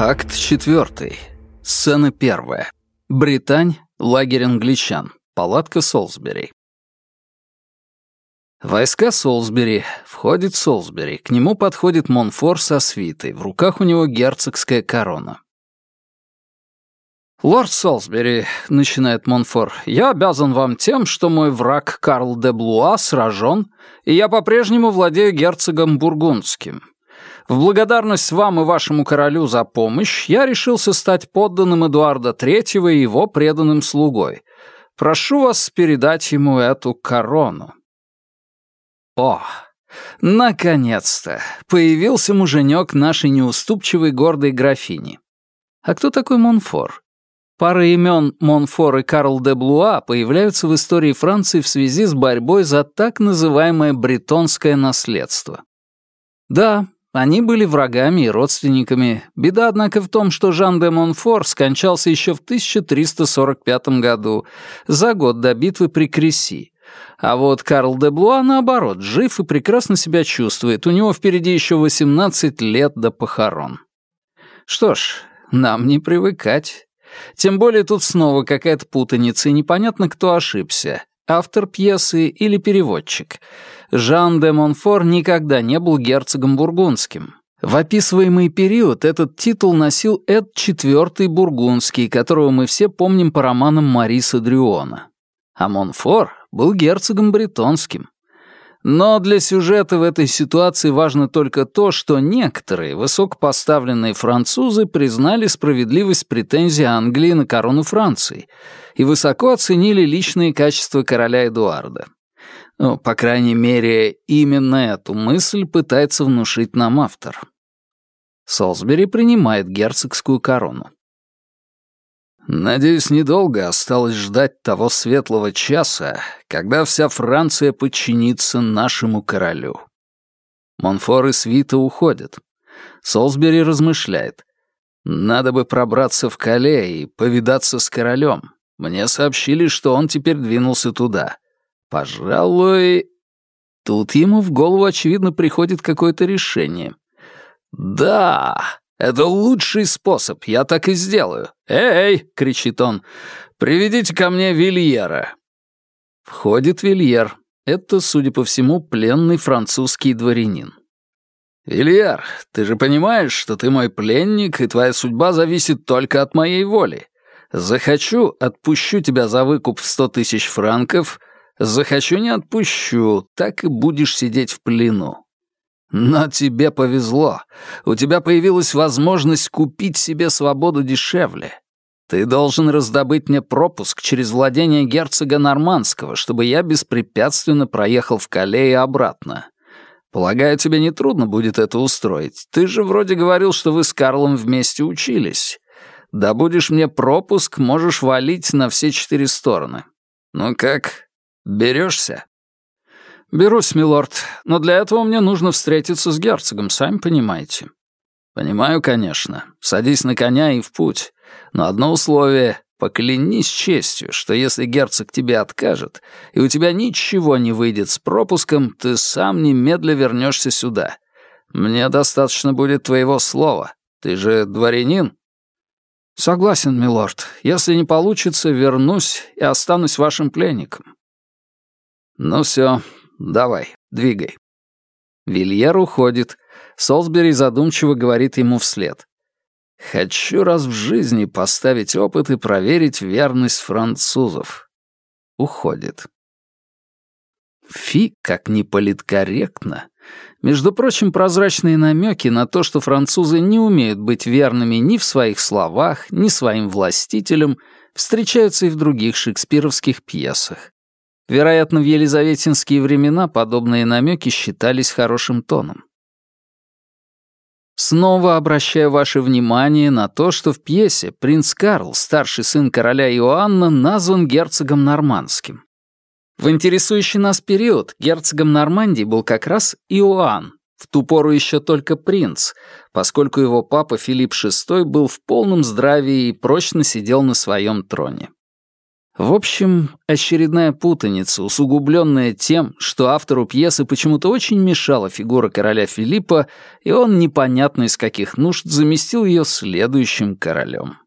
Акт четвертый. Сцена первая. Бретань, лагерь англичан. Палатка Солсбери. Войска Солсбери. Входит Солсбери. К нему подходит Монфор со свитой. В руках у него герцогская корона. «Лорд Солсбери», — начинает Монфор, — «я обязан вам тем, что мой враг Карл де Блуа сражен, и я по-прежнему владею герцогом Бургундским. В благодарность вам и вашему королю за помощь я решился стать подданным Эдуарда III и его преданным слугой. Прошу вас передать ему эту корону». О, наконец-то! Появился муженек нашей неуступчивой гордой графини. А кто такой Монфор? Пара имен Монфор и Карл де Блуа появляются в истории Франции в связи с борьбой за так называемое бретонское наследство. Да, они были врагами и родственниками. Беда, однако, в том, что Жан де Монфор скончался еще в 1345 году, за год до битвы при Креси. А вот Карл де Блуа, наоборот, жив и прекрасно себя чувствует. У него впереди еще 18 лет до похорон. Что ж, нам не привыкать. Тем более тут снова какая-то путаница, и непонятно, кто ошибся. Автор пьесы или переводчик. Жан де Монфор никогда не был герцогом бургундским. В описываемый период этот титул носил Эд IV Бургундский, которого мы все помним по романам Мариса Дрюона. А Монфор был герцогом бретонским. Но для сюжета в этой ситуации важно только то, что некоторые высокопоставленные французы признали справедливость претензий Англии на корону Франции и высоко оценили личные качества короля Эдуарда. Ну, по крайней мере, именно эту мысль пытается внушить нам автор. Солсбери принимает герцогскую корону. Надеюсь, недолго осталось ждать того светлого часа, когда вся Франция подчинится нашему королю. Монфор и Свита уходят. Солсбери размышляет. Надо бы пробраться в Кале и повидаться с королем. Мне сообщили, что он теперь двинулся туда. Пожалуй... Тут ему в голову, очевидно, приходит какое-то решение. «Да, это лучший способ, я так и сделаю. Эй!» — кричит он. «Приведите ко мне Вильера». Входит Вильер. Это, судя по всему, пленный французский дворянин. «Вильер, ты же понимаешь, что ты мой пленник, и твоя судьба зависит только от моей воли. Захочу — отпущу тебя за выкуп в сто тысяч франков, захочу — не отпущу, так и будешь сидеть в плену. Но тебе повезло. У тебя появилась возможность купить себе свободу дешевле. Ты должен раздобыть мне пропуск через владение герцога Нормандского, чтобы я беспрепятственно проехал в Кале и обратно. Полагаю, тебе нетрудно будет это устроить. Ты же вроде говорил, что вы с Карлом вместе учились. Да будешь мне пропуск, можешь валить на все четыре стороны. Ну как, берешься? «Берусь, милорд, но для этого мне нужно встретиться с герцогом, сами понимаете». «Понимаю, конечно. Садись на коня и в путь. Но одно условие — поклянись честью, что если герцог тебе откажет, и у тебя ничего не выйдет с пропуском, ты сам немедля вернешься сюда. Мне достаточно будет твоего слова. Ты же дворянин?» «Согласен, милорд. Если не получится, вернусь и останусь вашим пленником». «Ну все, Давай, двигай». Вильер уходит. Солсбери задумчиво говорит ему вслед. «Хочу раз в жизни поставить опыт и проверить верность французов». Уходит. Фи, как неполиткорректно. Между прочим, прозрачные намеки на то, что французы не умеют быть верными ни в своих словах, ни своим властителям, встречаются и в других шекспировских пьесах. Вероятно, в елизаветинские времена подобные намеки считались хорошим тоном. Снова обращаю ваше внимание на то, что в пьесе принц Карл, старший сын короля Иоанна, назван герцогом Нормандским. В интересующий нас период герцогом Нормандии был как раз Иоанн, в ту пору еще только принц, поскольку его папа Филипп VI был в полном здравии и прочно сидел на своем троне. В общем, очередная путаница, усугубленная тем, что автору пьесы почему-то очень мешала фигура короля Филиппа, и он непонятно из каких нужд заместил ее следующим королем.